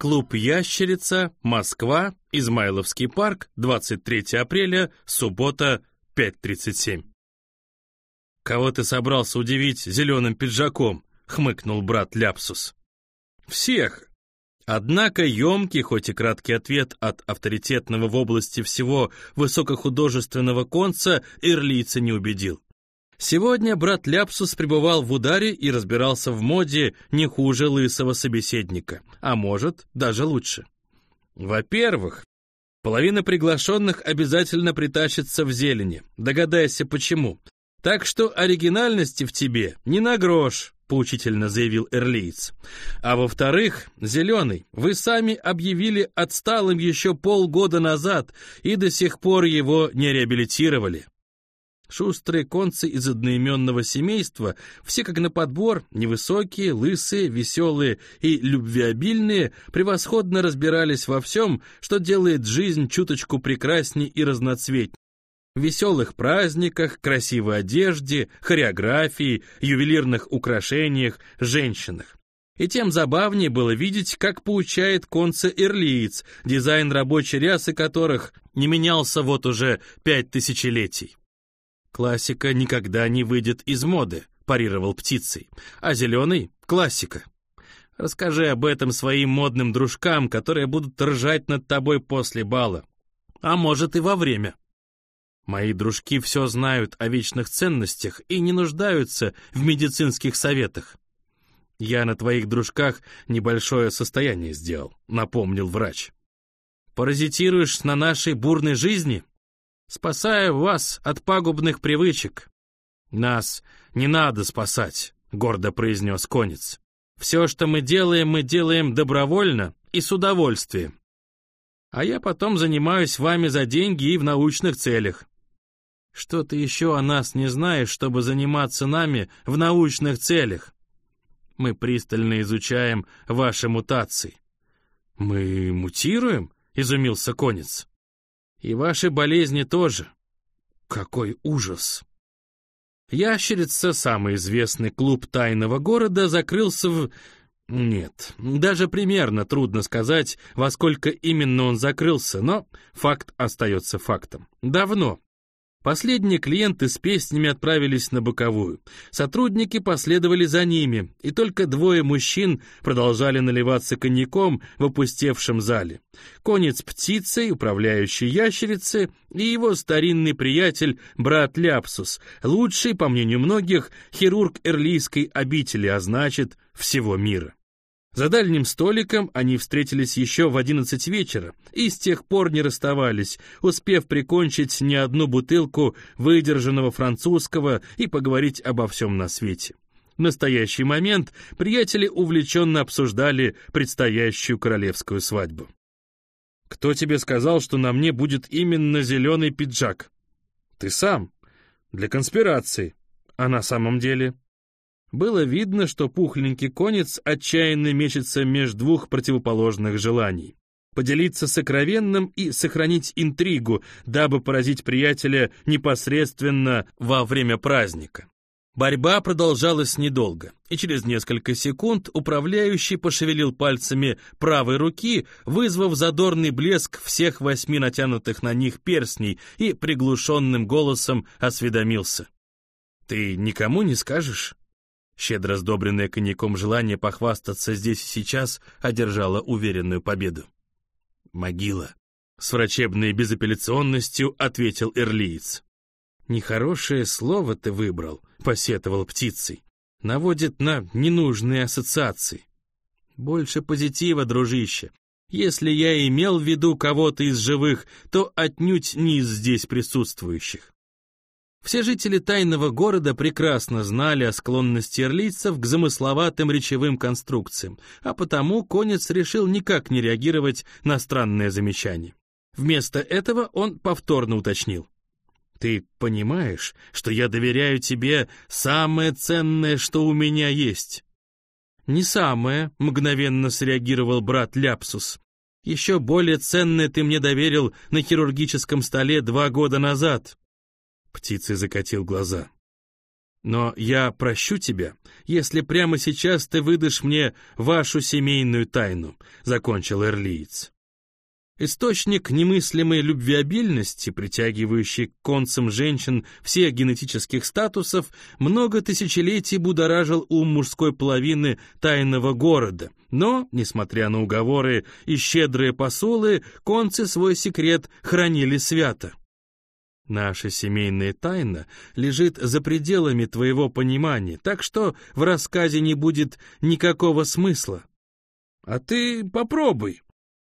Клуб «Ящерица», Москва, Измайловский парк, 23 апреля, суббота, 5.37. «Кого ты собрался удивить зеленым пиджаком?» — хмыкнул брат Ляпсус. «Всех!» Однако емкий, хоть и краткий ответ от авторитетного в области всего высокохудожественного конца Ирлийца не убедил. Сегодня брат Ляпсус пребывал в ударе и разбирался в моде не хуже лысого собеседника, а может, даже лучше. Во-первых, половина приглашенных обязательно притащится в зелени. Догадайся, почему. Так что оригинальности в тебе не на грош, поучительно заявил Эрлиец. А во-вторых, зеленый, вы сами объявили отсталым еще полгода назад и до сих пор его не реабилитировали. Шустрые концы из одноименного семейства, все как на подбор, невысокие, лысые, веселые и любвеобильные, превосходно разбирались во всем, что делает жизнь чуточку прекрасней и разноцветней. В веселых праздниках, красивой одежде, хореографии, ювелирных украшениях, женщинах. И тем забавнее было видеть, как поучает конца Ирлиец, дизайн рабочей рясы которых не менялся вот уже пять тысячелетий. «Классика никогда не выйдет из моды», — парировал птицей. «А зеленый — классика. Расскажи об этом своим модным дружкам, которые будут ржать над тобой после бала. А может и во время». Мои дружки все знают о вечных ценностях и не нуждаются в медицинских советах. Я на твоих дружках небольшое состояние сделал, напомнил врач. Паразитируешь на нашей бурной жизни? Спасая вас от пагубных привычек. Нас не надо спасать, гордо произнес конец. Все, что мы делаем, мы делаем добровольно и с удовольствием. А я потом занимаюсь вами за деньги и в научных целях. Что ты еще о нас не знаешь, чтобы заниматься нами в научных целях? Мы пристально изучаем ваши мутации. Мы мутируем? Изумился конец. И ваши болезни тоже. Какой ужас! Ящерица, самый известный клуб тайного города, закрылся в... Нет, даже примерно трудно сказать, во сколько именно он закрылся, но факт остается фактом. Давно, Последние клиенты с песнями отправились на боковую. Сотрудники последовали за ними, и только двое мужчин продолжали наливаться коньяком в опустевшем зале. Конец птицей, управляющий ящерицы, и его старинный приятель, брат Ляпсус, лучший, по мнению многих, хирург эрлийской обители, а значит, всего мира. За дальним столиком они встретились еще в одиннадцать вечера и с тех пор не расставались, успев прикончить не одну бутылку выдержанного французского и поговорить обо всем на свете. В настоящий момент приятели увлеченно обсуждали предстоящую королевскую свадьбу. «Кто тебе сказал, что на мне будет именно зеленый пиджак?» «Ты сам. Для конспирации. А на самом деле...» Было видно, что пухленький конец отчаянно мечется между двух противоположных желаний. Поделиться сокровенным и сохранить интригу, дабы поразить приятеля непосредственно во время праздника. Борьба продолжалась недолго, и через несколько секунд управляющий пошевелил пальцами правой руки, вызвав задорный блеск всех восьми натянутых на них перстней и приглушенным голосом осведомился. «Ты никому не скажешь?» Щедро сдобренное коньяком желание похвастаться здесь и сейчас одержало уверенную победу. «Могила», — с врачебной безапелляционностью ответил Эрлиец. «Нехорошее слово ты выбрал», — посетовал птицей. «Наводит на ненужные ассоциации». «Больше позитива, дружище. Если я имел в виду кого-то из живых, то отнюдь не из здесь присутствующих. Все жители тайного города прекрасно знали о склонности ирлийцев к замысловатым речевым конструкциям, а потому конец решил никак не реагировать на странное замечание. Вместо этого он повторно уточнил. «Ты понимаешь, что я доверяю тебе самое ценное, что у меня есть?» «Не самое», — мгновенно среагировал брат Ляпсус. «Еще более ценное ты мне доверил на хирургическом столе два года назад». Птицей закатил глаза. Но я прощу тебя, если прямо сейчас ты выдашь мне вашу семейную тайну», — закончил Эрлиец. Источник немыслимой любвеобильности, притягивающий к концам женщин всех генетических статусов, много тысячелетий будоражил ум мужской половины тайного города. Но, несмотря на уговоры и щедрые посулы, концы свой секрет хранили свято. Наша семейная тайна лежит за пределами твоего понимания, так что в рассказе не будет никакого смысла. А ты попробуй.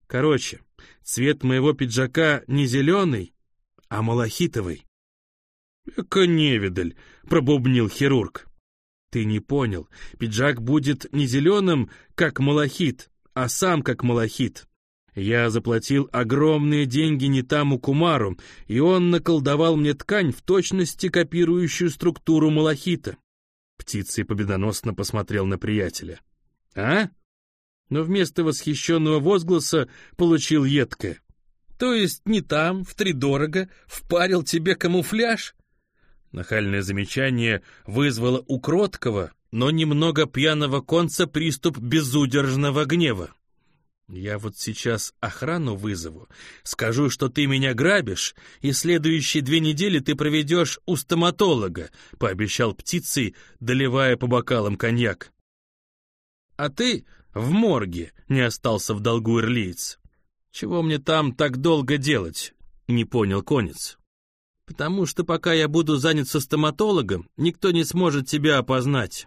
Короче, Цвет моего пиджака не зеленый, а малахитовый. «Эка невидаль», — пробубнил хирург. «Ты не понял. Пиджак будет не зеленым, как малахит, а сам как малахит. Я заплатил огромные деньги не тому кумару, и он наколдовал мне ткань в точности копирующую структуру малахита». Птицей победоносно посмотрел на приятеля. «А?» но вместо восхищенного возгласа получил едкое. «То есть не там, втридорого, впарил тебе камуфляж?» Нахальное замечание вызвало у кроткого, но немного пьяного конца приступ безудержного гнева. «Я вот сейчас охрану вызову, скажу, что ты меня грабишь, и следующие две недели ты проведешь у стоматолога», — пообещал птицей, доливая по бокалам коньяк. «А ты в морге не остался в долгу ирлиец. Чего мне там так долго делать? Не понял конец. Потому что пока я буду занят со стоматологом, никто не сможет тебя опознать.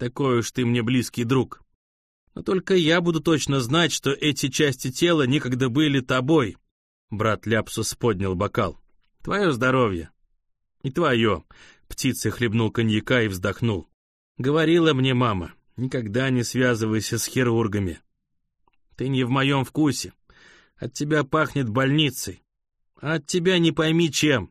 Такой уж ты мне близкий друг. Но только я буду точно знать, что эти части тела некогда были тобой. Брат Ляпсус поднял бокал. Твое здоровье. И твое. Птица хлебнул коньяка и вздохнул. Говорила мне мама, Никогда не связывайся с хирургами. Ты не в моем вкусе. От тебя пахнет больницей. А от тебя не пойми чем.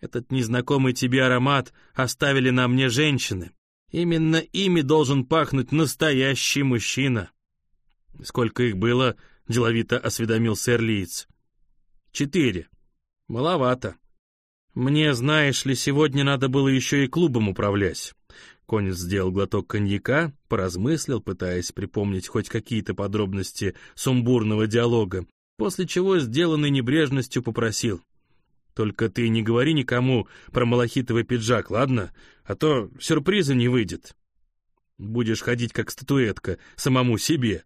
Этот незнакомый тебе аромат оставили на мне женщины. Именно ими должен пахнуть настоящий мужчина. Сколько их было, деловито осведомился Эрлиец. Четыре. Маловато. Мне, знаешь ли, сегодня надо было еще и клубом управлять. Конец сделал глоток коньяка, поразмыслил, пытаясь припомнить хоть какие-то подробности сумбурного диалога, после чего, сделанной небрежностью, попросил. «Только ты не говори никому про малахитовый пиджак, ладно? А то сюрприза не выйдет. Будешь ходить как статуэтка, самому себе».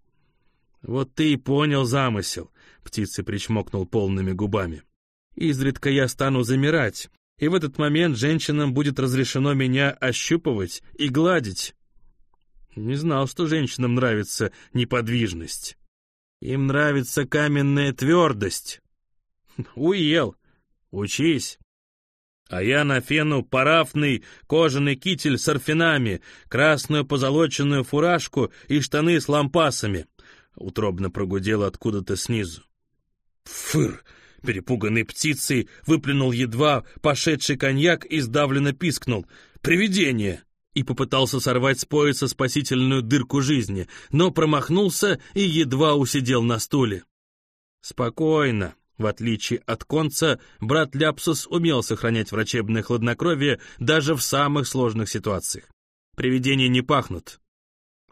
«Вот ты и понял замысел», — птица причмокнул полными губами. «Изредка я стану замирать, и в этот момент женщинам будет разрешено меня ощупывать и гладить. Не знал, что женщинам нравится неподвижность. Им нравится каменная твердость. Уел. Учись. А я на фену парафный кожаный китель с орфинами, красную позолоченную фуражку и штаны с лампасами. Утробно прогудел откуда-то снизу. Фыр! Перепуганный птицей выплюнул едва пошедший коньяк и сдавленно пискнул. «Привидение!» и попытался сорвать с пояса спасительную дырку жизни, но промахнулся и едва усидел на стуле. Спокойно. В отличие от конца, брат Ляпсус умел сохранять врачебное хладнокровие даже в самых сложных ситуациях. Привидения не пахнут.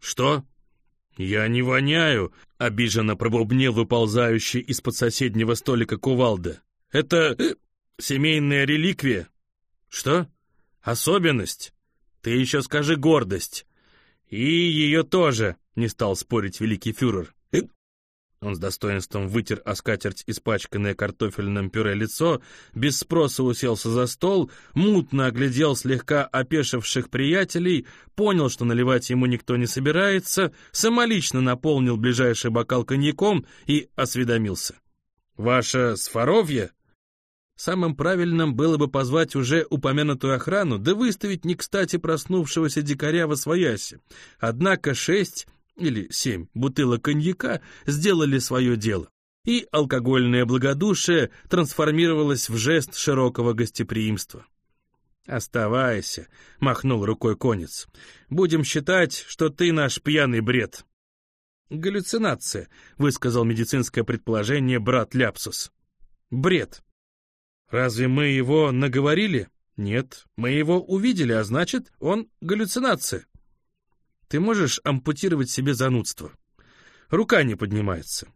«Что?» «Я не воняю», — обиженно пробубнил выползающий из-под соседнего столика кувалда. «Это э, семейная реликвия». «Что? Особенность? Ты еще скажи гордость». «И ее тоже», — не стал спорить великий фюрер. Он с достоинством вытер о скатерть испачканное картофельным пюре лицо, без спроса уселся за стол, мутно оглядел слегка опешивших приятелей, понял, что наливать ему никто не собирается, самолично наполнил ближайший бокал коньяком и осведомился. «Ваше Сфоровье?» Самым правильным было бы позвать уже упомянутую охрану, да выставить не кстати проснувшегося дикаря во свояси. Однако шесть или семь бутылок коньяка сделали свое дело, и алкогольное благодушие трансформировалось в жест широкого гостеприимства. «Оставайся», — махнул рукой конец. «Будем считать, что ты наш пьяный бред». «Галлюцинация», — высказал медицинское предположение брат Ляпсус. «Бред. Разве мы его наговорили?» Нет, мы его увидели, а значит, он галлюцинация. Ты можешь ампутировать себе занудство? Рука не поднимается.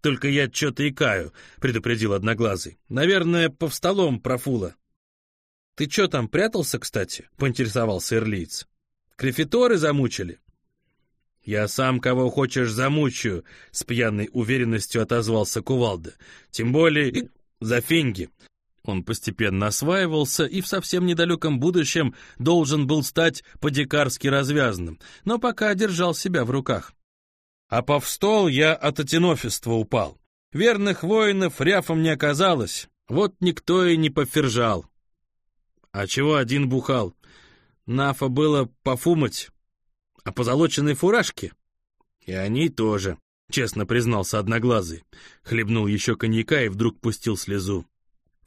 Только я что-то икаю, предупредил Одноглазый. Наверное, по столом профула. Ты что там, прятался, кстати? Поинтересовался Эрлиц. Крефиторы замучили? «Я сам кого хочешь замучаю», — с пьяной уверенностью отозвался Кувалда. «Тем более за фенги. Он постепенно осваивался и в совсем недалеком будущем должен был стать по-дикарски развязанным, но пока держал себя в руках. А повстол я от атинофиства упал. Верных воинов ряфом не оказалось, вот никто и не пофержал. А чего один бухал? Нафа было пофумать, а позолоченной фуражке? И они тоже, честно признался Одноглазый. Хлебнул еще коньяка и вдруг пустил слезу.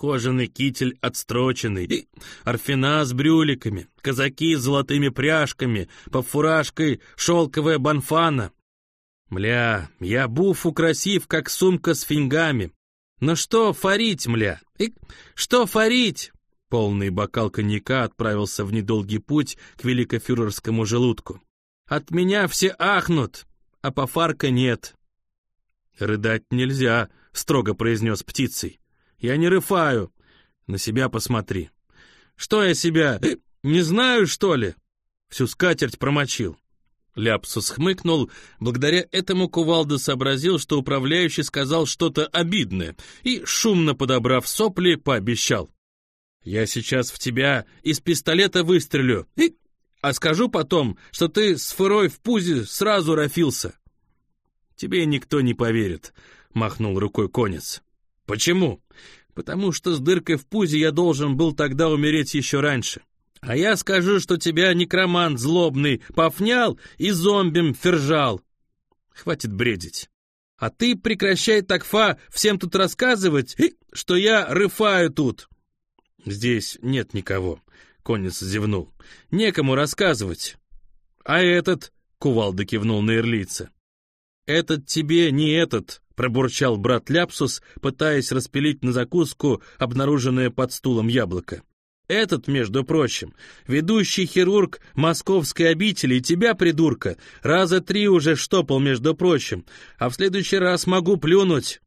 Кожаный китель отстроченный, орфина с брюликами, казаки с золотыми пряжками, под фуражкой шелковая банфана. Мля, я буфу красив, как сумка с фингами. Но что фарить, мля? И что фарить? Полный бокал коньяка отправился в недолгий путь к великофюрерскому желудку. От меня все ахнут, а по фарка нет. «Рыдать нельзя», — строго произнес птицей. Я не рыфаю. На себя посмотри. Что я себя, не знаю, что ли? Всю скатерть промочил. Ляпсус хмыкнул. Благодаря этому Кувалда сообразил, что управляющий сказал что-то обидное, и, шумно подобрав сопли, пообещал. «Я сейчас в тебя из пистолета выстрелю, и... а скажу потом, что ты с фырой в пузе сразу рофился». «Тебе никто не поверит», — махнул рукой конец. Почему? Потому что с дыркой в пузе я должен был тогда умереть еще раньше. А я скажу, что тебя некромант злобный пофнял и зомбим фержал. Хватит бредить. А ты прекращай такфа всем тут рассказывать, что я рыфаю тут. Здесь нет никого, конец зевнул. Некому рассказывать. А этот, кувалда кивнул на ирлица. Этот тебе не этот, пробурчал брат Ляпсус, пытаясь распилить на закуску обнаруженное под стулом яблоко. Этот, между прочим, ведущий хирург московской обители, тебя, придурка, раза три уже штопал, между прочим, а в следующий раз могу плюнуть.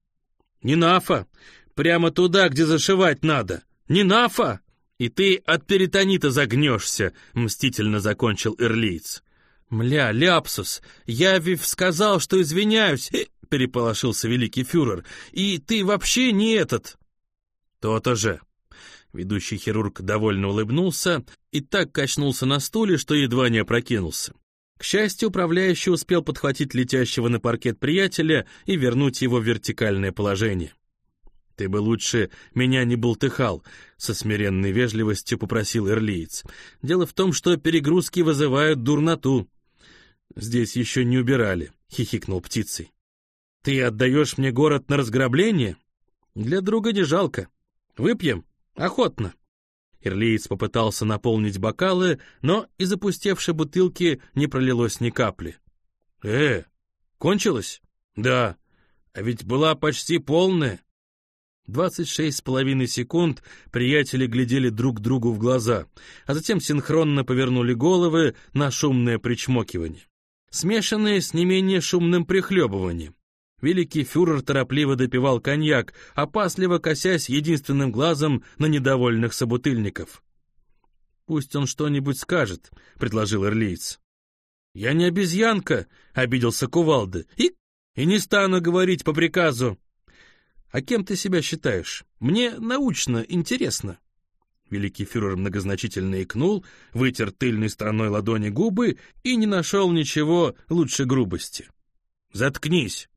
Не нафа, прямо туда, где зашивать надо. Не нафа! И ты от перитонита загнешься, мстительно закончил Эрлиц. Мля, Ляпсус, я ведь сказал, что извиняюсь, — переполошился великий фюрер. «И ты вообще не этот!» «То-то же!» Ведущий хирург довольно улыбнулся и так качнулся на стуле, что едва не опрокинулся. К счастью, управляющий успел подхватить летящего на паркет приятеля и вернуть его в вертикальное положение. «Ты бы лучше меня не болтыхал», — со смиренной вежливостью попросил Эрлиец. «Дело в том, что перегрузки вызывают дурноту». «Здесь еще не убирали», — хихикнул птицей. «Ты отдаешь мне город на разграбление? Для друга не жалко. Выпьем? Охотно». Ирлиец попытался наполнить бокалы, но из опустевшей бутылки не пролилось ни капли. «Э, кончилось?» «Да. А ведь была почти полная». Двадцать шесть с половиной секунд приятели глядели друг другу в глаза, а затем синхронно повернули головы на шумное причмокивание, смешанное с не менее шумным прихлебыванием. Великий фюрер торопливо допивал коньяк, опасливо косясь единственным глазом на недовольных собутыльников. «Пусть он что-нибудь скажет», — предложил Эрлиец. «Я не обезьянка», — обиделся Кувалда, — «и, и не стану говорить по приказу». «А кем ты себя считаешь? Мне научно интересно». Великий фюрер многозначительно икнул, вытер тыльной стороной ладони губы и не нашел ничего лучше грубости. «Заткнись!»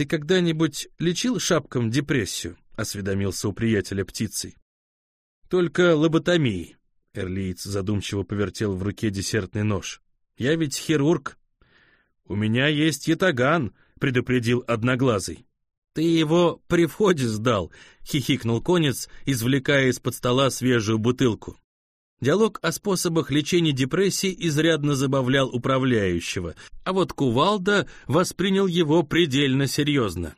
«Ты когда-нибудь лечил шапкам депрессию?» — осведомился у приятеля птицей. «Только лоботомией», — Эрлиец задумчиво повертел в руке десертный нож. «Я ведь хирург». «У меня есть ятаган», — предупредил Одноглазый. «Ты его при входе сдал», — хихикнул конец, извлекая из-под стола свежую бутылку. Диалог о способах лечения депрессии изрядно забавлял управляющего, а вот Кувалда воспринял его предельно серьезно.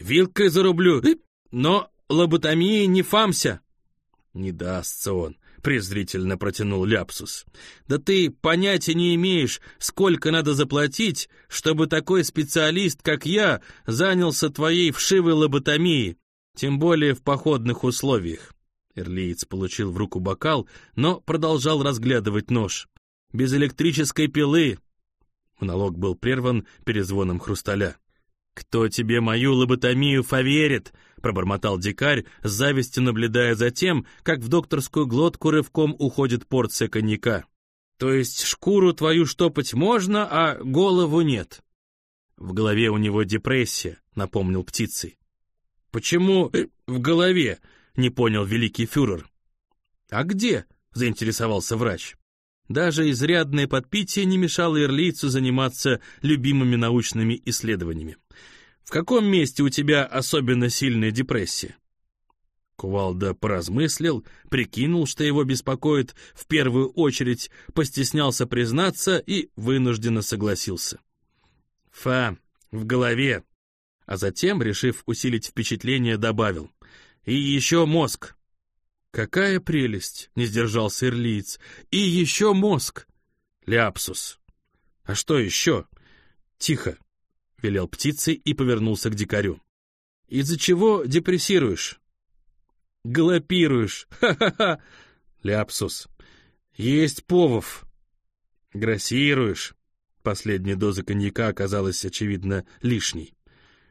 «Вилкой зарублю, но лоботомией не фамся!» «Не дастся он», — презрительно протянул Ляпсус. «Да ты понятия не имеешь, сколько надо заплатить, чтобы такой специалист, как я, занялся твоей вшивой лоботомией, тем более в походных условиях». Эрлиец получил в руку бокал, но продолжал разглядывать нож. «Без электрической пилы!» Монолог был прерван перезвоном хрусталя. «Кто тебе мою лоботомию поверит?» — пробормотал дикарь, с завистью наблюдая за тем, как в докторскую глотку рывком уходит порция коньяка. «То есть шкуру твою штопать можно, а голову нет?» «В голове у него депрессия», — напомнил птицей. «Почему в голове?» — не понял великий фюрер. «А где?» — заинтересовался врач. Даже изрядное подпитие не мешало ирлийцу заниматься любимыми научными исследованиями. В каком месте у тебя особенно сильная депрессия? Кувалда поразмыслил, прикинул, что его беспокоит, в первую очередь постеснялся признаться и вынужденно согласился. Фа, в голове. А затем, решив усилить впечатление, добавил. И еще мозг. «Какая прелесть!» — не сдержался Ирлиец. «И еще мозг!» «Ляпсус!» «А что еще?» «Тихо!» — велел птицей и повернулся к дикарю. «Из-за чего депрессируешь?» «Галопируешь! Ха-ха-ха!» «Ляпсус!» «Есть повов!» «Грассируешь!» Последняя доза коньяка оказалась, очевидно, лишней.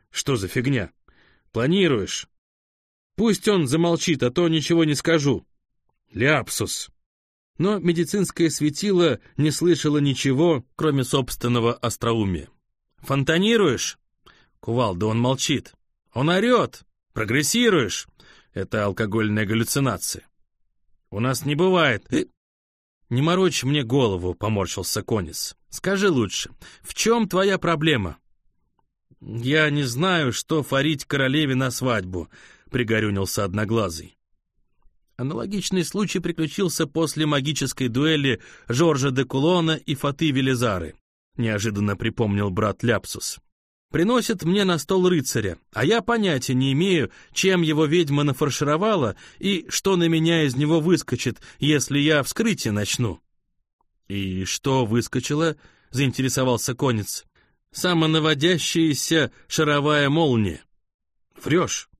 «Что за фигня?» «Планируешь?» Пусть он замолчит, а то ничего не скажу. Ляпсус. Но медицинское светило не слышало ничего, кроме собственного остроумия. Фонтанируешь? Кувалда, он молчит. Он орет. Прогрессируешь? Это алкогольная галлюцинация. У нас не бывает. Э, не морочь мне голову, поморщился Конис. Скажи лучше, в чем твоя проблема? Я не знаю, что фарить королеве на свадьбу, пригорюнился Одноглазый. Аналогичный случай приключился после магической дуэли Жоржа де Кулона и Фаты Велизары, неожиданно припомнил брат Ляпсус. Приносит мне на стол рыцаря, а я понятия не имею, чем его ведьма нафаршировала и что на меня из него выскочит, если я вскрытие начну. «И что выскочило?» — заинтересовался конец. «Самонаводящаяся шаровая молния». «Врешь?»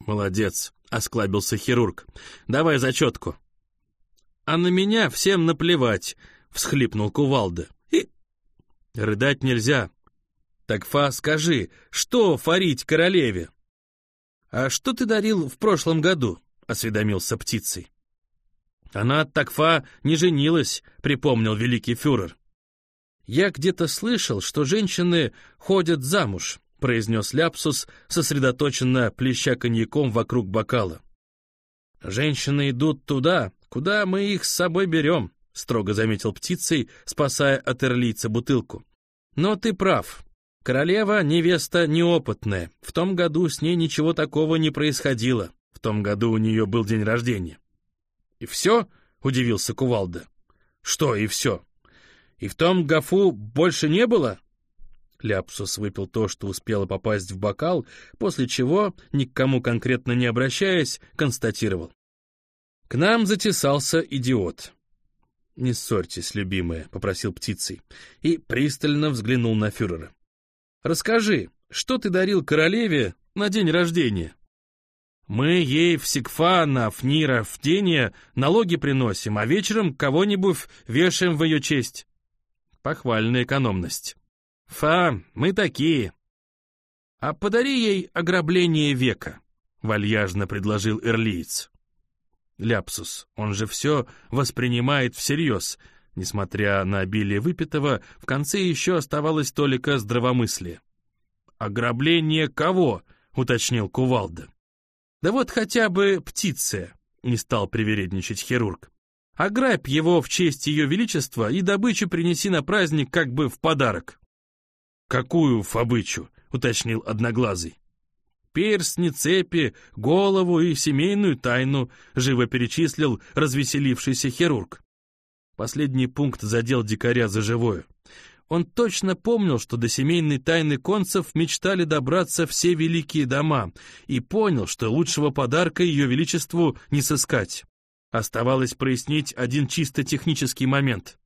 «Молодец», — осклабился хирург. «Давай зачетку». «А на меня всем наплевать», — всхлипнул кувалда. «И...» «Рыдать нельзя». «Так, Фа, скажи, что фарить королеве?» «А что ты дарил в прошлом году?» — осведомился птицей. «Она от Такфа не женилась», — припомнил великий фюрер. «Я где-то слышал, что женщины ходят замуж, — произнес Ляпсус, сосредоточенно плеща коньяком вокруг бокала. «Женщины идут туда, куда мы их с собой берем», — строго заметил птицей, спасая от эрлийца бутылку. «Но ты прав. Королева — невеста неопытная. В том году с ней ничего такого не происходило. В том году у нее был день рождения». «И все?» — удивился Кувалда. «Что и все? И в том гофу больше не было?» Ляпсус выпил то, что успело попасть в бокал, после чего, ни к кому конкретно не обращаясь, констатировал. К нам затесался идиот. «Не ссорьтесь, любимая», — попросил птицей, и пристально взглянул на фюрера. «Расскажи, что ты дарил королеве на день рождения?» «Мы ей в Сигфа, на Фнира, в Дения налоги приносим, а вечером кого-нибудь вешаем в ее честь». Похвальная экономность. «Фа, мы такие». «А подари ей ограбление века», — вальяжно предложил Эрлиец. Ляпсус, он же все воспринимает всерьез. Несмотря на обилие выпитого, в конце еще оставалось только здравомыслие. «Ограбление кого?» — уточнил Кувалда. «Да вот хотя бы птица», — не стал привередничать хирург. «Ограбь его в честь ее величества и добычу принеси на праздник как бы в подарок». «Какую фабычу?» — уточнил Одноглазый. «Перстни, цепи, голову и семейную тайну», — живо перечислил развеселившийся хирург. Последний пункт задел дикаря за живое. Он точно помнил, что до семейной тайны концев мечтали добраться все великие дома, и понял, что лучшего подарка ее величеству не сыскать. Оставалось прояснить один чисто технический момент.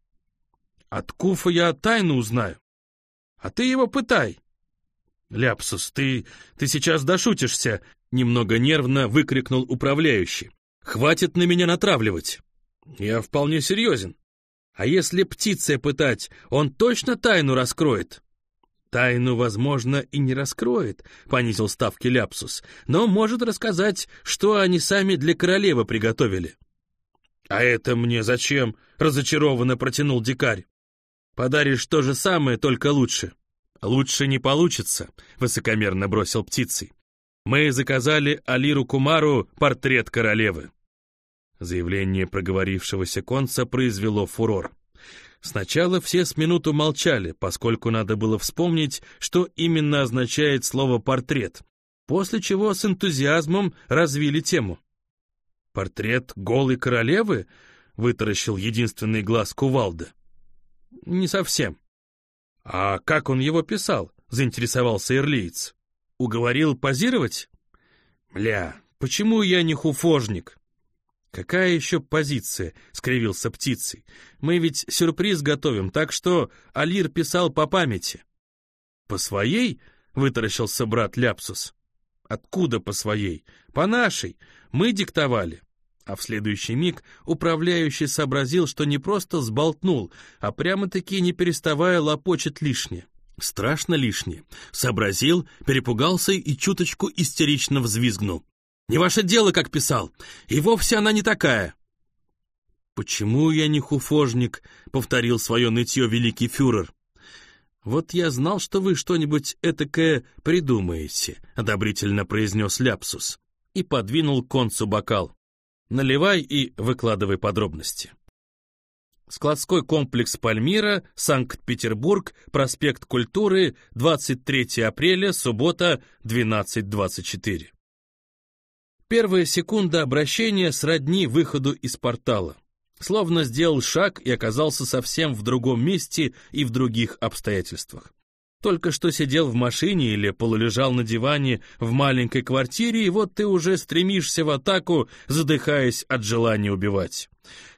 От Куфа я тайну узнаю. А ты его пытай. Ляпсус, ты... ты сейчас дошутишься, немного нервно выкрикнул управляющий. Хватит на меня натравливать. Я вполне серьезен. А если птицей пытать, он точно тайну раскроет? Тайну, возможно, и не раскроет, понизил ставки Ляпсус, но может рассказать, что они сами для королевы приготовили. А это мне зачем? разочарованно протянул дикарь. Подаришь то же самое, только лучше. Лучше не получится, высокомерно бросил птицей. Мы заказали Алиру Кумару портрет королевы. Заявление проговорившегося конца произвело фурор. Сначала все с минуту молчали, поскольку надо было вспомнить, что именно означает слово «портрет», после чего с энтузиазмом развили тему. «Портрет голой королевы?» — вытаращил единственный глаз кувалда. «Не совсем». «А как он его писал?» — заинтересовался ирлиец. «Уговорил позировать?» «Мля, почему я не хуфожник?» «Какая еще позиция?» — скривился птицей. «Мы ведь сюрприз готовим, так что Алир писал по памяти». «По своей?» — вытаращился брат Ляпсус. «Откуда по своей? По нашей. Мы диктовали». А в следующий миг управляющий сообразил, что не просто сболтнул, а прямо-таки не переставая лопочет лишнее. Страшно лишнее. Сообразил, перепугался и чуточку истерично взвизгнул. Не ваше дело, как писал. И вовсе она не такая. «Почему я не хуфожник?» — повторил свое нытье великий фюрер. «Вот я знал, что вы что-нибудь этакое придумаете», — одобрительно произнес Ляпсус и подвинул концу бокал. «Наливай и выкладывай подробности». Складской комплекс «Пальмира», Санкт-Петербург, проспект Культуры, 23 апреля, суббота, 12.24. Первая секунда обращения сродни выходу из портала. Словно сделал шаг и оказался совсем в другом месте и в других обстоятельствах. Только что сидел в машине или полулежал на диване в маленькой квартире, и вот ты уже стремишься в атаку, задыхаясь от желания убивать.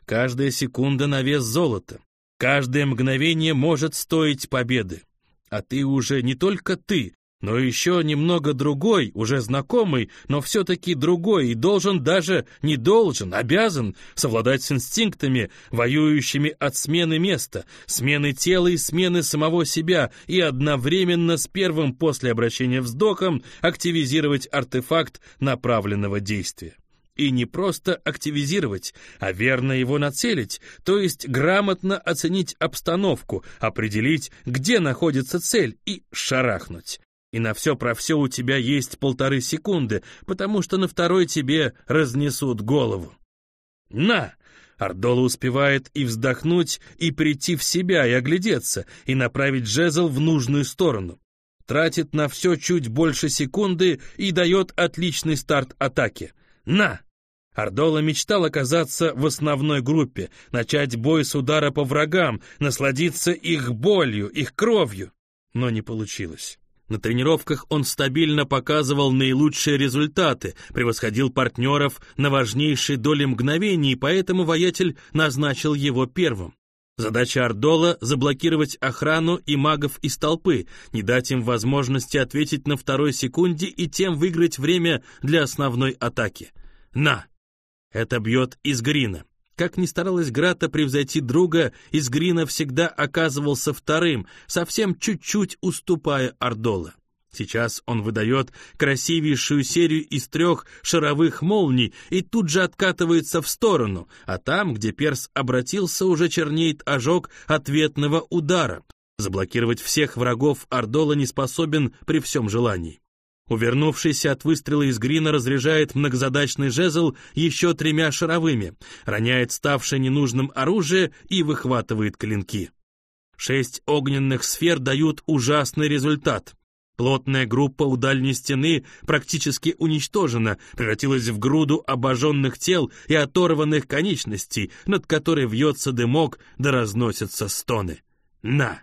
Каждая секунда на вес золота. Каждое мгновение может стоить победы. А ты уже не только ты, но еще немного другой, уже знакомый, но все-таки другой, и должен даже, не должен, обязан совладать с инстинктами, воюющими от смены места, смены тела и смены самого себя, и одновременно с первым после обращения вздохом активизировать артефакт направленного действия. И не просто активизировать, а верно его нацелить, то есть грамотно оценить обстановку, определить, где находится цель и шарахнуть. И на все про все у тебя есть полторы секунды, потому что на второй тебе разнесут голову. На! Ардола успевает и вздохнуть, и прийти в себя, и оглядеться, и направить жезл в нужную сторону. Тратит на все чуть больше секунды и дает отличный старт атаке. На! Ардола мечтал оказаться в основной группе, начать бой с удара по врагам, насладиться их болью, их кровью. Но не получилось. На тренировках он стабильно показывал наилучшие результаты, превосходил партнеров на важнейшей доле мгновений, поэтому воятель назначил его первым. Задача Ардола — заблокировать охрану и магов из толпы, не дать им возможности ответить на второй секунде и тем выиграть время для основной атаки. На! Это бьет из Грина. Как ни старалась Грата превзойти друга, из Грина всегда оказывался вторым, совсем чуть-чуть уступая Ордола. Сейчас он выдает красивейшую серию из трех шаровых молний и тут же откатывается в сторону, а там, где перс обратился, уже чернеет ожог ответного удара. Заблокировать всех врагов Ордола не способен при всем желании. Увернувшийся от выстрела из грина разряжает многозадачный жезл еще тремя шаровыми, роняет ставшее ненужным оружие и выхватывает клинки. Шесть огненных сфер дают ужасный результат. Плотная группа у дальней стены практически уничтожена, превратилась в груду обожженных тел и оторванных конечностей, над которой вьется дымок да разносятся стоны. На!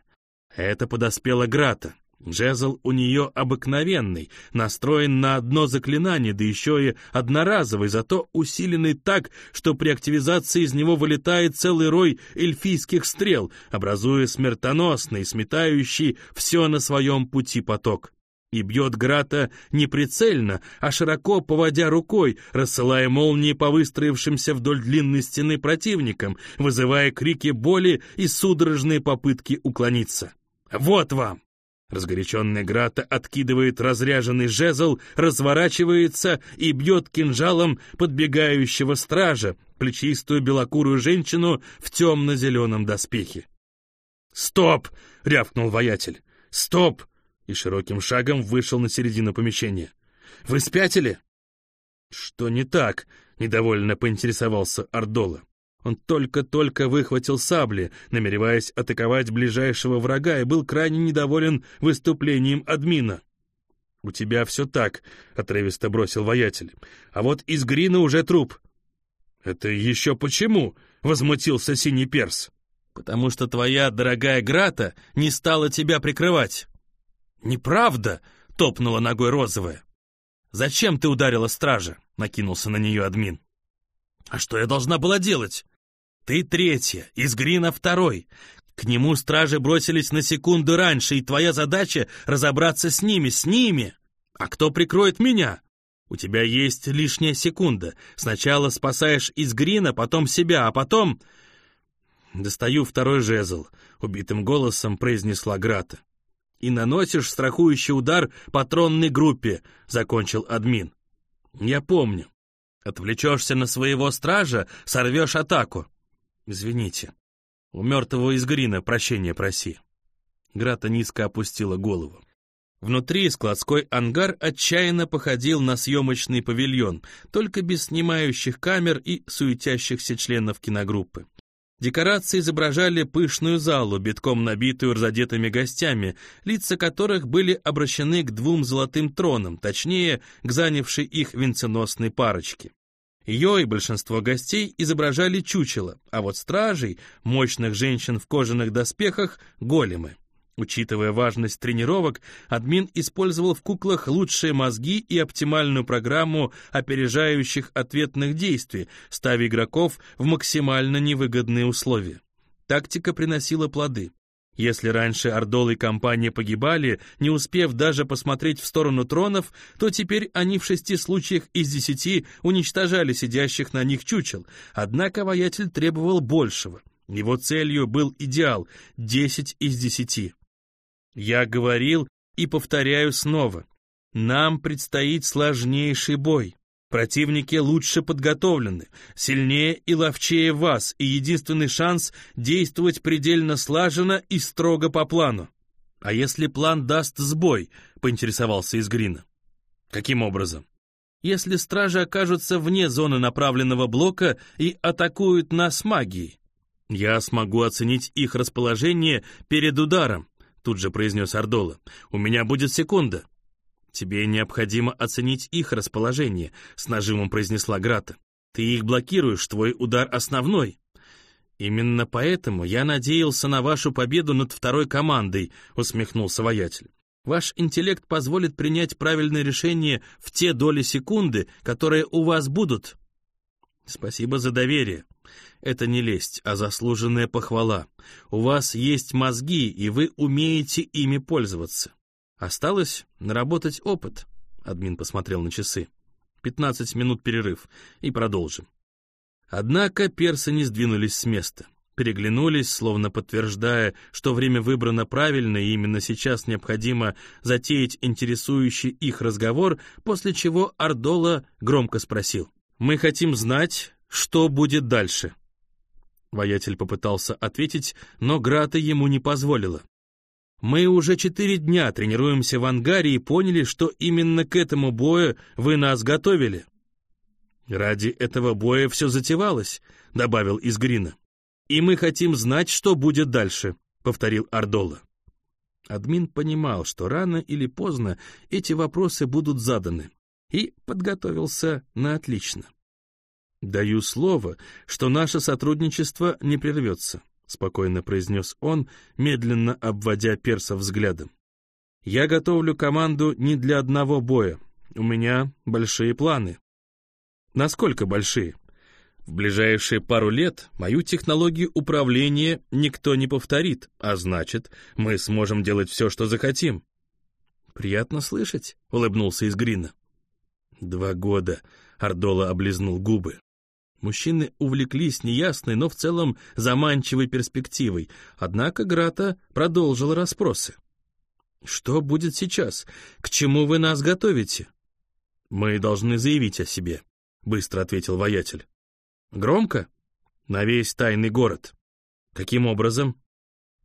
Это подоспела Грата. Джезл у нее обыкновенный, настроен на одно заклинание, да еще и одноразовый, зато усиленный так, что при активизации из него вылетает целый рой эльфийских стрел, образуя смертоносный, сметающий все на своем пути поток. И бьет Грата не прицельно, а широко поводя рукой, рассылая молнии по выстроившимся вдоль длинной стены противникам, вызывая крики боли и судорожные попытки уклониться. «Вот вам!» Разгоряченный Грата откидывает разряженный жезл, разворачивается и бьет кинжалом подбегающего стража, плечистую белокурую женщину в темно-зеленом доспехе. «Стоп!» — рявкнул воятель. «Стоп!» и широким шагом вышел на середину помещения. «Вы спятили?» «Что не так?» — недовольно поинтересовался Ардола. Он только-только выхватил сабли, намереваясь атаковать ближайшего врага, и был крайне недоволен выступлением админа. «У тебя все так», — отрывисто бросил воятель. «А вот из Грина уже труп». «Это еще почему?» — возмутился синий перс. «Потому что твоя дорогая Грата не стала тебя прикрывать». «Неправда!» — топнула ногой розовая. «Зачем ты ударила стража?» — накинулся на нее админ. «А что я должна была делать?» «Ты третья, из Грина второй. К нему стражи бросились на секунду раньше, и твоя задача — разобраться с ними, с ними. А кто прикроет меня?» «У тебя есть лишняя секунда. Сначала спасаешь из Грина, потом себя, а потом...» «Достаю второй жезл», — убитым голосом произнесла Грата. «И наносишь страхующий удар патронной группе», — закончил админ. «Я помню. Отвлечешься на своего стража, сорвешь атаку. Извините. У мертвого из Грина прощения проси. Грата низко опустила голову. Внутри складской ангар отчаянно походил на съемочный павильон, только без снимающих камер и суетящихся членов киногруппы. Декорации изображали пышную залу, битком набитую разодетыми гостями, лица которых были обращены к двум золотым тронам, точнее, к занявшей их венценосной парочке. Ее и большинство гостей изображали чучело, а вот стражей, мощных женщин в кожаных доспехах, големы. Учитывая важность тренировок, админ использовал в куклах лучшие мозги и оптимальную программу опережающих ответных действий, ставя игроков в максимально невыгодные условия. Тактика приносила плоды. Если раньше Ордол и компания погибали, не успев даже посмотреть в сторону тронов, то теперь они в шести случаях из десяти уничтожали сидящих на них чучел. Однако воятель требовал большего. Его целью был идеал — десять из десяти. Я говорил и повторяю снова. Нам предстоит сложнейший бой. Противники лучше подготовлены, сильнее и ловчее вас, и единственный шанс действовать предельно слаженно и строго по плану. А если план даст сбой, поинтересовался из Грина. Каким образом? Если стражи окажутся вне зоны направленного блока и атакуют нас магией. Я смогу оценить их расположение перед ударом, тут же произнес Ардола. У меня будет секунда. «Тебе необходимо оценить их расположение», — с нажимом произнесла Грата. «Ты их блокируешь, твой удар основной». «Именно поэтому я надеялся на вашу победу над второй командой», — усмехнулся воятель. «Ваш интеллект позволит принять правильное решение в те доли секунды, которые у вас будут». «Спасибо за доверие. Это не лесть, а заслуженная похвала. У вас есть мозги, и вы умеете ими пользоваться. Осталось наработать опыт. Админ посмотрел на часы. Пятнадцать минут перерыв. И продолжим. Однако персы не сдвинулись с места. Переглянулись, словно подтверждая, что время выбрано правильно и именно сейчас необходимо затеять интересующий их разговор, после чего Ардола громко спросил. «Мы хотим знать, что будет дальше». Воятель попытался ответить, но Грата ему не позволила. Мы уже четыре дня тренируемся в ангаре и поняли, что именно к этому бою вы нас готовили. Ради этого боя все затевалось, добавил из Грина. И мы хотим знать, что будет дальше, повторил Ардола. Админ понимал, что рано или поздно эти вопросы будут заданы, и подготовился на отлично. Даю слово, что наше сотрудничество не прервется. спокойно произнес он, медленно обводя перса взглядом. «Я готовлю команду не для одного боя. У меня большие планы». «Насколько большие?» В ближайшие пару лет мою технологию управления никто не повторит, а значит, мы сможем делать все, что захотим. «Приятно слышать», — улыбнулся из Грина. «Два года», — Ардола облизнул губы. Мужчины увлеклись неясной, но в целом заманчивой перспективой, однако Грата продолжила расспросы. «Что будет сейчас? К чему вы нас готовите?» «Мы должны заявить о себе», — быстро ответил воятель. Громко? На весь тайный город. Каким образом?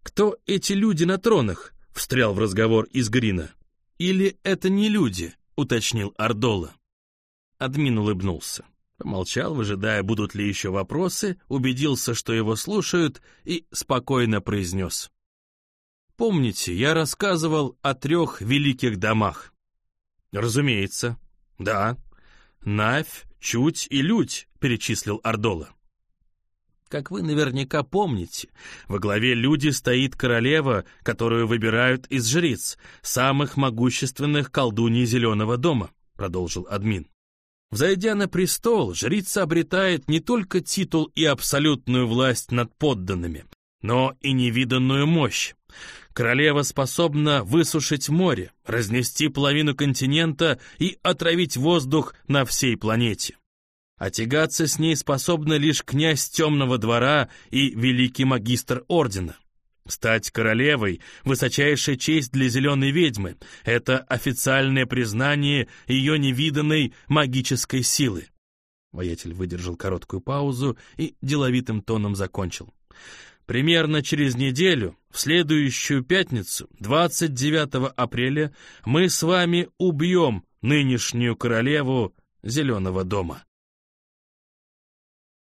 Кто эти люди на тронах? Встрял в разговор из Грина. Или это не люди? Уточнил Ардола. Админ улыбнулся. Помолчал, выжидая, будут ли еще вопросы, убедился, что его слушают, и спокойно произнес. «Помните, я рассказывал о трех великих домах?» «Разумеется. Да. Навь, Чуть и Людь, перечислил Ордола. Как вы наверняка помните, во главе люди стоит королева, которую выбирают из жриц, самых могущественных колдуней Зеленого дома, продолжил админ. Взойдя на престол, жрица обретает не только титул и абсолютную власть над подданными, но и невиданную мощь. Королева способна высушить море, разнести половину континента и отравить воздух на всей планете. А тягаться с ней способны лишь князь темного двора и великий магистр ордена. Стать королевой — высочайшая честь для зеленой ведьмы. Это официальное признание ее невиданной магической силы. Воятель выдержал короткую паузу и деловитым тоном закончил. Примерно через неделю, в следующую пятницу, 29 апреля, мы с вами убьем нынешнюю королеву Зеленого дома.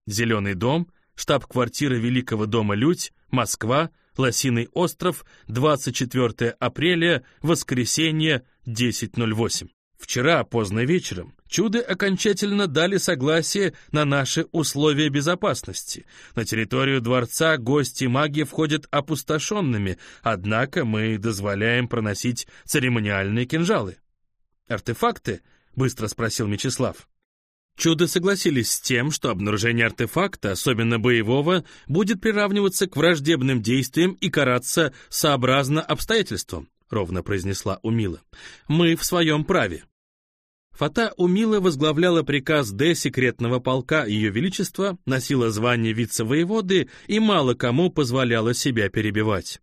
Зеленый дом, штаб-квартира Великого дома Людь, Москва, Лосиный остров, 24 апреля, воскресенье, 10.08. Вчера, поздно вечером, чуды окончательно дали согласие на наши условия безопасности. На территорию дворца гости маги входят опустошенными, однако мы дозволяем проносить церемониальные кинжалы. «Артефакты?» — быстро спросил Мечислав. Чуды согласились с тем, что обнаружение артефакта, особенно боевого, будет приравниваться к враждебным действиям и караться сообразно обстоятельствам, ровно произнесла Умила. Мы в своем праве. Фата Умила возглавляла приказ Д секретного полка Ее Величества, носила звание вице-воеводы и мало кому позволяла себя перебивать.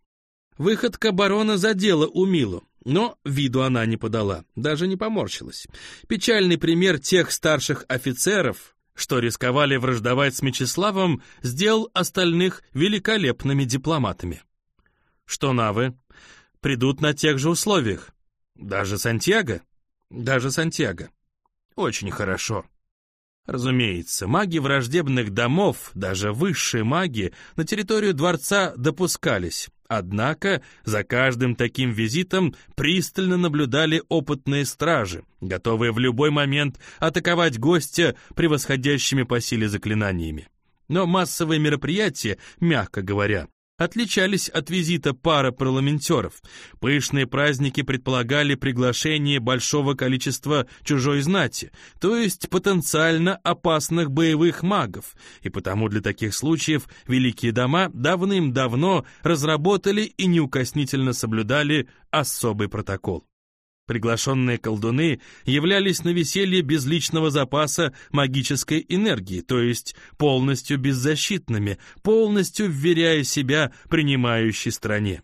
Выходка барона задела Умилу, но виду она не подала, даже не поморщилась. Печальный пример тех старших офицеров, что рисковали враждовать с Мечиславом, сделал остальных великолепными дипломатами. Что навы? Придут на тех же условиях. Даже Сантьяго? Даже Сантьяго. Очень хорошо. Разумеется, маги враждебных домов, даже высшие маги, на территорию дворца допускались. Однако за каждым таким визитом пристально наблюдали опытные стражи, готовые в любой момент атаковать гостя превосходящими по силе заклинаниями. Но массовые мероприятия, мягко говоря, отличались от визита пары парламентеров. Пышные праздники предполагали приглашение большого количества чужой знати, то есть потенциально опасных боевых магов, и потому для таких случаев великие дома давным-давно разработали и неукоснительно соблюдали особый протокол. Приглашенные колдуны являлись на веселье без личного запаса магической энергии, то есть полностью беззащитными, полностью вверяя себя принимающей стране.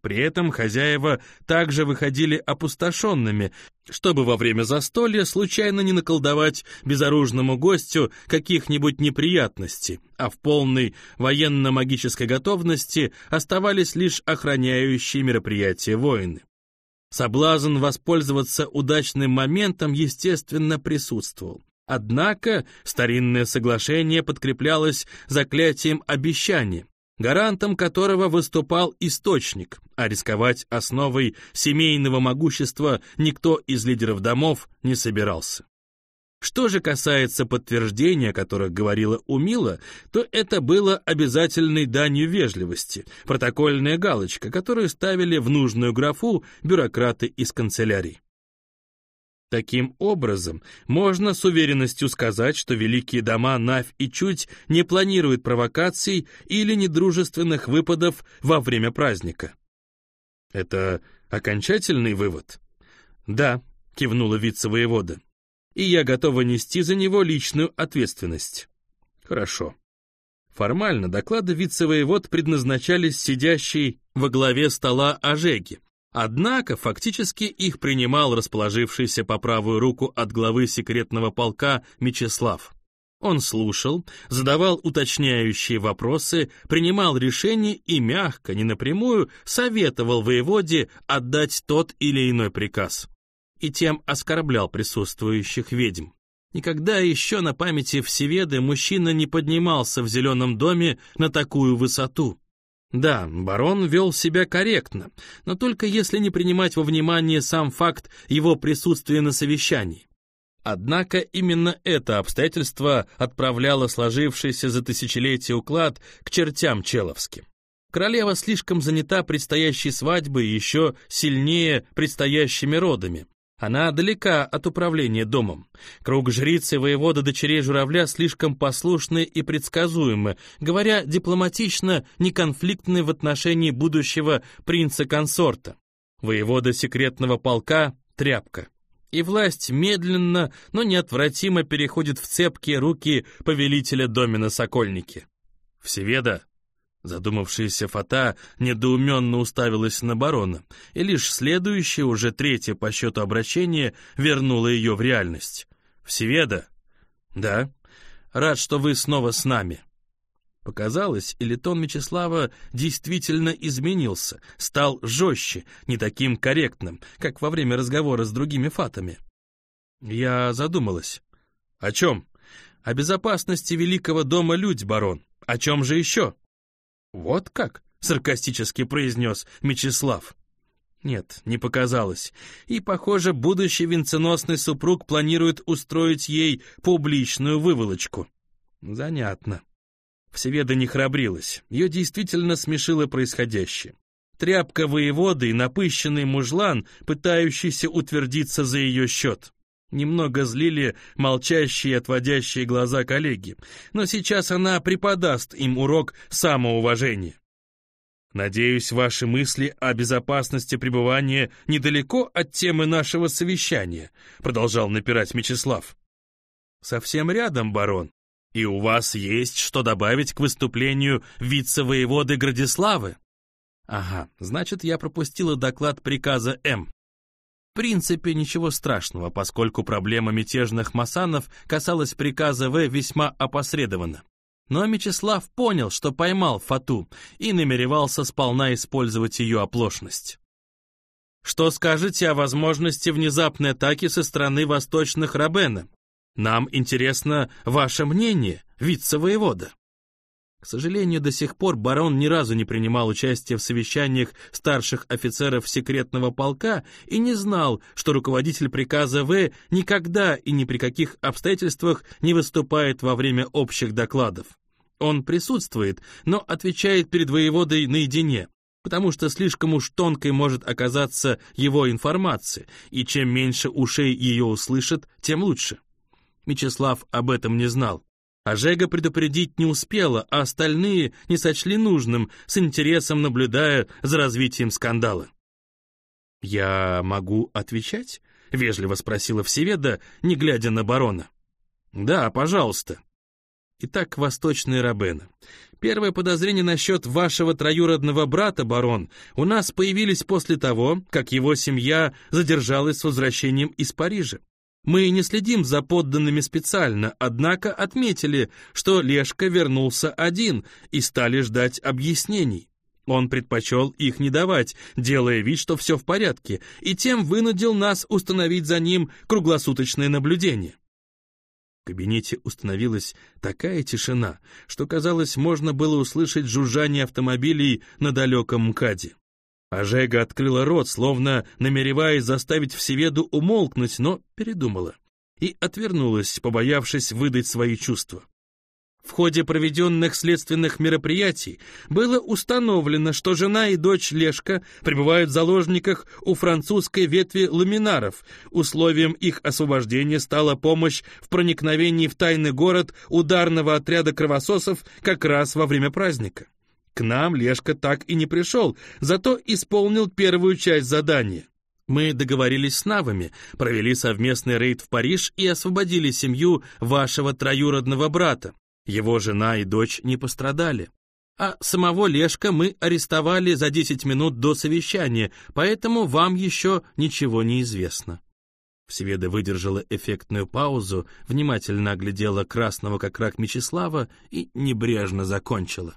При этом хозяева также выходили опустошенными, чтобы во время застолья случайно не наколдовать безоружному гостю каких-нибудь неприятностей, а в полной военно-магической готовности оставались лишь охраняющие мероприятия воины. Соблазн воспользоваться удачным моментом, естественно, присутствовал. Однако старинное соглашение подкреплялось заклятием обещания, гарантом которого выступал источник, а рисковать основой семейного могущества никто из лидеров домов не собирался. Что же касается подтверждения, о которых говорила Умила, то это было обязательной данью вежливости, протокольная галочка, которую ставили в нужную графу бюрократы из канцелярий. Таким образом, можно с уверенностью сказать, что великие дома Навь и Чуть не планируют провокаций или недружественных выпадов во время праздника. Это окончательный вывод? Да, кивнула вице-воевода и я готова нести за него личную ответственность. Хорошо. Формально доклады вице-воевод предназначались сидящей во главе стола Ожеги, однако фактически их принимал расположившийся по правую руку от главы секретного полка Мечислав. Он слушал, задавал уточняющие вопросы, принимал решения и мягко, не напрямую, советовал воеводе отдать тот или иной приказ и тем оскорблял присутствующих ведьм. Никогда еще на памяти Всеведы мужчина не поднимался в зеленом доме на такую высоту. Да, барон вел себя корректно, но только если не принимать во внимание сам факт его присутствия на совещании. Однако именно это обстоятельство отправляло сложившийся за тысячелетие уклад к чертям человским. Королева слишком занята предстоящей свадьбой и еще сильнее предстоящими родами. Она далека от управления домом. Круг жрицы и воевода дочерей журавля слишком послушны и предсказуемы, говоря дипломатично, неконфликтны в отношении будущего принца-консорта. Воевода секретного полка — тряпка. И власть медленно, но неотвратимо переходит в цепкие руки повелителя домена Сокольники. Всеведа Задумавшаяся Фата недоуменно уставилась на барона, и лишь следующее, уже третье по счету обращение, вернуло ее в реальность. «Всеведа?» «Да. Рад, что вы снова с нами». Показалось, или тон Мечислава действительно изменился, стал жестче, не таким корректным, как во время разговора с другими фатами. Я задумалась. «О чем?» «О безопасности великого дома Людь, барон. О чем же еще?» «Вот как?» — саркастически произнес Мечислав. Нет, не показалось. И, похоже, будущий венценосный супруг планирует устроить ей публичную выволочку. Занятно. Всеведа не храбрилась. Ее действительно смешило происходящее. Тряпка воеводы и напыщенный мужлан, пытающийся утвердиться за ее счет. Немного злили молчащие отводящие глаза коллеги, но сейчас она преподаст им урок самоуважения. Надеюсь, ваши мысли о безопасности пребывания недалеко от темы нашего совещания, продолжал напирать Мечислав. Совсем рядом, барон. И у вас есть что добавить к выступлению вице-воеводы Градиславы? Ага, значит, я пропустила доклад приказа М принципе ничего страшного, поскольку проблема мятежных масанов касалась приказа В весьма опосредованно. Но Мечислав понял, что поймал Фату и намеревался сполна использовать ее оплошность. Что скажете о возможности внезапной атаки со стороны восточных Рабена? Нам интересно ваше мнение, вице-воевода. К сожалению, до сих пор барон ни разу не принимал участие в совещаниях старших офицеров секретного полка и не знал, что руководитель приказа В никогда и ни при каких обстоятельствах не выступает во время общих докладов. Он присутствует, но отвечает перед воеводой наедине, потому что слишком уж тонкой может оказаться его информация, и чем меньше ушей ее услышат, тем лучше. Мечислав об этом не знал. А Жега предупредить не успела, а остальные не сочли нужным, с интересом наблюдая за развитием скандала. «Я могу отвечать?» — вежливо спросила Всеведа, не глядя на барона. «Да, пожалуйста». Итак, восточные рабены. Первое подозрение насчет вашего троюродного брата, барон, у нас появились после того, как его семья задержалась с возвращением из Парижа. Мы не следим за подданными специально, однако отметили, что Лешка вернулся один и стали ждать объяснений. Он предпочел их не давать, делая вид, что все в порядке, и тем вынудил нас установить за ним круглосуточное наблюдение. В кабинете установилась такая тишина, что, казалось, можно было услышать жужжание автомобилей на далеком МКАДе. Ажега открыла рот, словно намереваясь заставить Всеведу умолкнуть, но передумала. и отвернулась, побоявшись выдать свои чувства. В ходе проведенных следственных мероприятий было установлено, что жена и дочь Лешка пребывают в заложниках у французской ветви ламинаров. Условием их освобождения стала помощь в проникновении в тайный город ударного отряда кровососов как раз во время праздника. К нам Лешка так и не пришел, зато исполнил первую часть задания. Мы договорились с Навами, провели совместный рейд в Париж и освободили семью вашего троюродного брата. Его жена и дочь не пострадали. А самого Лешка мы арестовали за 10 минут до совещания, поэтому вам еще ничего не известно». Всеведа выдержала эффектную паузу, внимательно оглядела красного как рак Мечислава и небрежно закончила.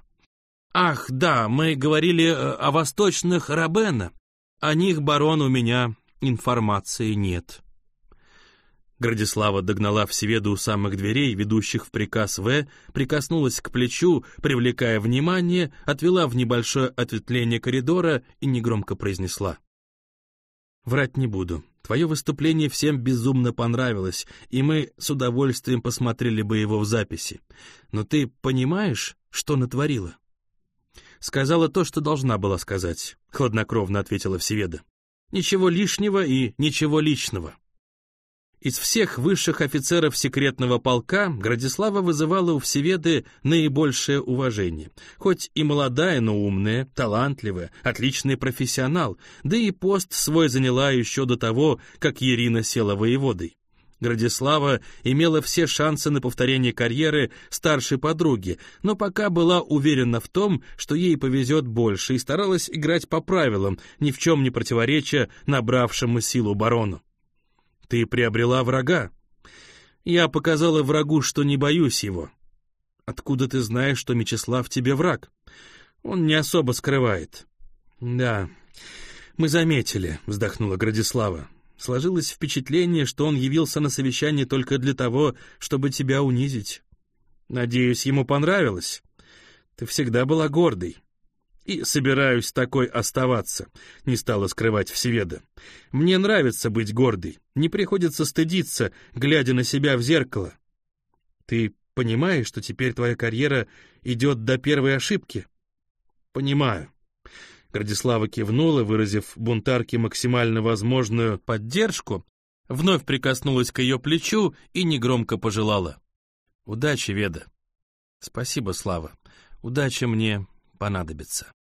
«Ах, да, мы говорили э, о восточных Рабена. О них, барон, у меня информации нет». Градислава догнала Всеведу у самых дверей, ведущих в приказ В, прикоснулась к плечу, привлекая внимание, отвела в небольшое ответвление коридора и негромко произнесла. «Врать не буду. Твое выступление всем безумно понравилось, и мы с удовольствием посмотрели бы его в записи. Но ты понимаешь, что натворила?» «Сказала то, что должна была сказать», — хладнокровно ответила Всеведа. «Ничего лишнего и ничего личного. Из всех высших офицеров секретного полка Градислава вызывала у Всеведы наибольшее уважение. Хоть и молодая, но умная, талантливая, отличный профессионал, да и пост свой заняла еще до того, как Ирина села воеводой. Градислава имела все шансы на повторение карьеры старшей подруги, но пока была уверена в том, что ей повезет больше и старалась играть по правилам, ни в чем не противореча набравшему силу барону. Ты приобрела врага. Я показала врагу, что не боюсь его. Откуда ты знаешь, что Мечислав тебе враг? Он не особо скрывает. Да, мы заметили, вздохнула Градислава. Сложилось впечатление, что он явился на совещание только для того, чтобы тебя унизить. Надеюсь, ему понравилось. Ты всегда была гордой. И собираюсь такой оставаться, не стала скрывать Всеведа. Мне нравится быть гордой, не приходится стыдиться, глядя на себя в зеркало. Ты понимаешь, что теперь твоя карьера идет до первой ошибки? Понимаю. Градислава кивнула, выразив бунтарке максимально возможную поддержку, вновь прикоснулась к ее плечу и негромко пожелала. «Удачи, Веда!» «Спасибо, Слава. Удача мне понадобится.